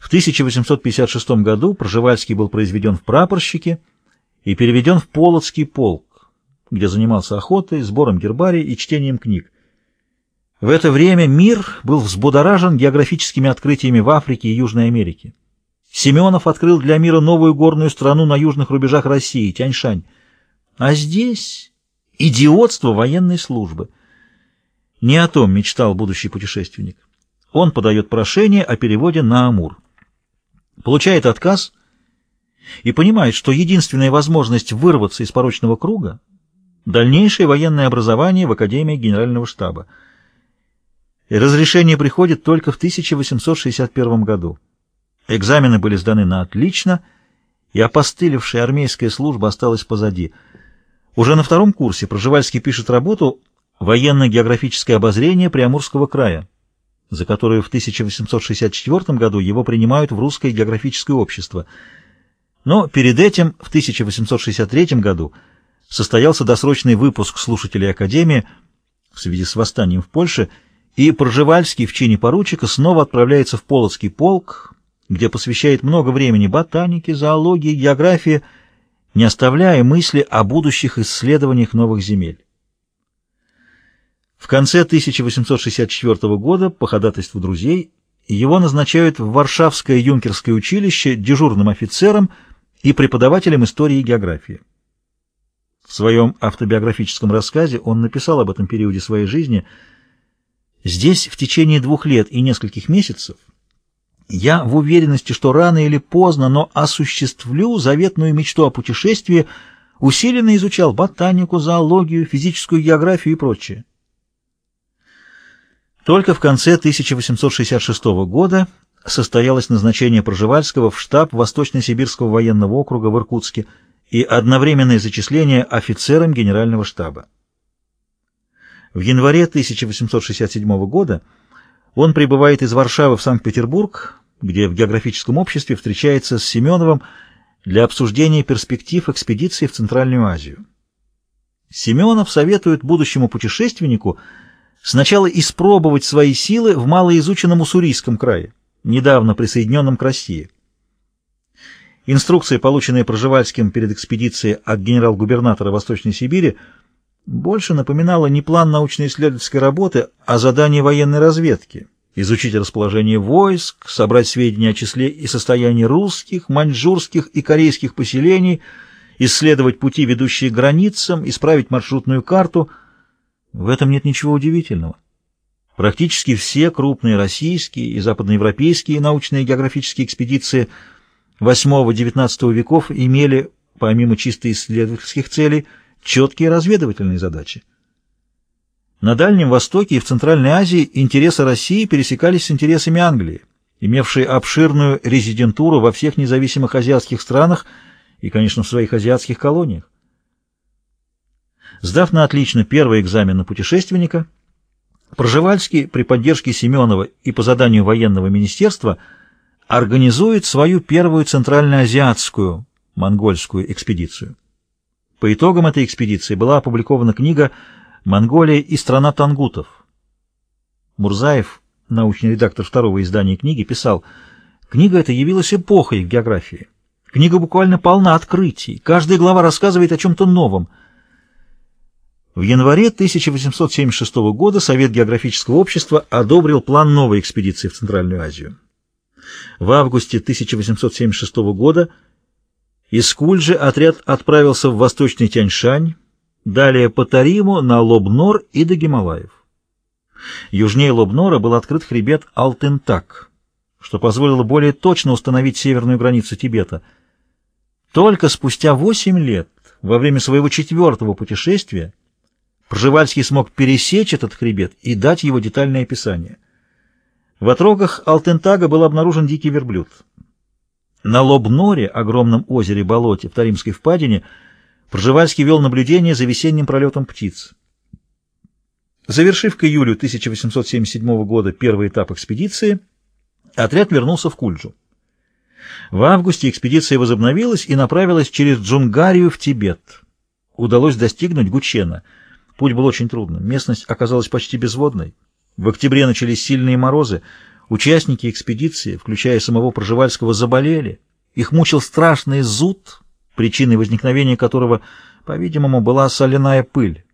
В 1856 году Пржевальский был произведен в прапорщики и переведен в Полоцкий полк, где занимался охотой, сбором гербарий и чтением книг. В это время мир был взбудоражен географическими открытиями в Африке и Южной Америке. Семенов открыл для мира новую горную страну на южных рубежах России, Тяньшань. А здесь идиотство военной службы. Не о том мечтал будущий путешественник. Он подает прошение о переводе на Амур. Получает отказ и понимает, что единственная возможность вырваться из порочного круга — дальнейшее военное образование в Академии Генерального штаба. Разрешение приходит только в 1861 году. Экзамены были сданы на отлично, и опостылевшая армейская служба осталась позади. Уже на втором курсе Проживальский пишет работу «Военно-географическое обозрение Приамурского края», за которую в 1864 году его принимают в Русское географическое общество. Но перед этим, в 1863 году, состоялся досрочный выпуск слушателей Академии в связи с восстанием в Польше, и Пржевальский в чине поручика снова отправляется в Полоцкий полк, где посвящает много времени ботанике, зоологии, географии, не оставляя мысли о будущих исследованиях новых земель. В конце 1864 года по ходатайству друзей его назначают в Варшавское юнкерское училище дежурным офицером и преподавателем истории и географии. В своем автобиографическом рассказе он написал об этом периоде своей жизни «Здесь в течение двух лет и нескольких месяцев я в уверенности, что рано или поздно, но осуществлю заветную мечту о путешествии, усиленно изучал ботанику, зоологию, физическую географию и прочее. Только в конце 1866 года состоялось назначение Проживальского в штаб Восточно-Сибирского военного округа в Иркутске и одновременное зачисление офицером генерального штаба. В январе 1867 года он прибывает из Варшавы в Санкт-Петербург, где в географическом обществе встречается с Семеновым для обсуждения перспектив экспедиции в Центральную Азию. Семенов советует будущему путешественнику сначала испробовать свои силы в малоизученном Уссурийском крае, недавно присоединенном к России. Инструкция, полученная Проживальским перед экспедицией от генерал-губернатора Восточной Сибири, больше напоминала не план научно-исследовательской работы, а задание военной разведки – изучить расположение войск, собрать сведения о числе и состоянии русских, маньчжурских и корейских поселений, исследовать пути, ведущие к границам, исправить маршрутную карту. В этом нет ничего удивительного. Практически все крупные российские и западноевропейские научные географические экспедиции VIII-XIX веков имели, помимо чисто исследовательских целей, четкие разведывательные задачи. На Дальнем Востоке и в Центральной Азии интересы России пересекались с интересами Англии, имевшей обширную резидентуру во всех независимых азиатских странах и, конечно, в своих азиатских колониях. Сдав на отлично первый экзамен на путешественника, Проживальский при поддержке Семенова и по заданию военного министерства организует свою первую центральноазиатскую монгольскую экспедицию. По итогам этой экспедиции была опубликована книга Монголия и страна тангутов. Мурзаев, научный редактор второго издания книги, писал, «Книга эта явилась эпохой в географии. Книга буквально полна открытий. Каждая глава рассказывает о чем-то новом». В январе 1876 года Совет географического общества одобрил план новой экспедиции в Центральную Азию. В августе 1876 года из Кульжи отряд отправился в Восточный Тяньшань, Далее по Тариму на Лобнор и до Гималаев. Южнее Лобнора был открыт хребет Алтентак, что позволило более точно установить северную границу Тибета. Только спустя восемь лет, во время своего четвертого путешествия, Пржевальский смог пересечь этот хребет и дать его детальное описание. В отрогах Алтентага был обнаружен дикий верблюд. На Лобноре, огромном озере-болоте в Таримской впадине, Пржевальский вел наблюдение за весенним пролетом птиц. Завершив к июлю 1877 года первый этап экспедиции, отряд вернулся в Кульджу. В августе экспедиция возобновилась и направилась через Джунгарию в Тибет. Удалось достигнуть Гучена. Путь был очень трудным, местность оказалась почти безводной. В октябре начались сильные морозы, Участники экспедиции, включая самого Проживальского, заболели. Их мучил страшный зуд, причиной возникновения которого, по-видимому, была соляная пыль.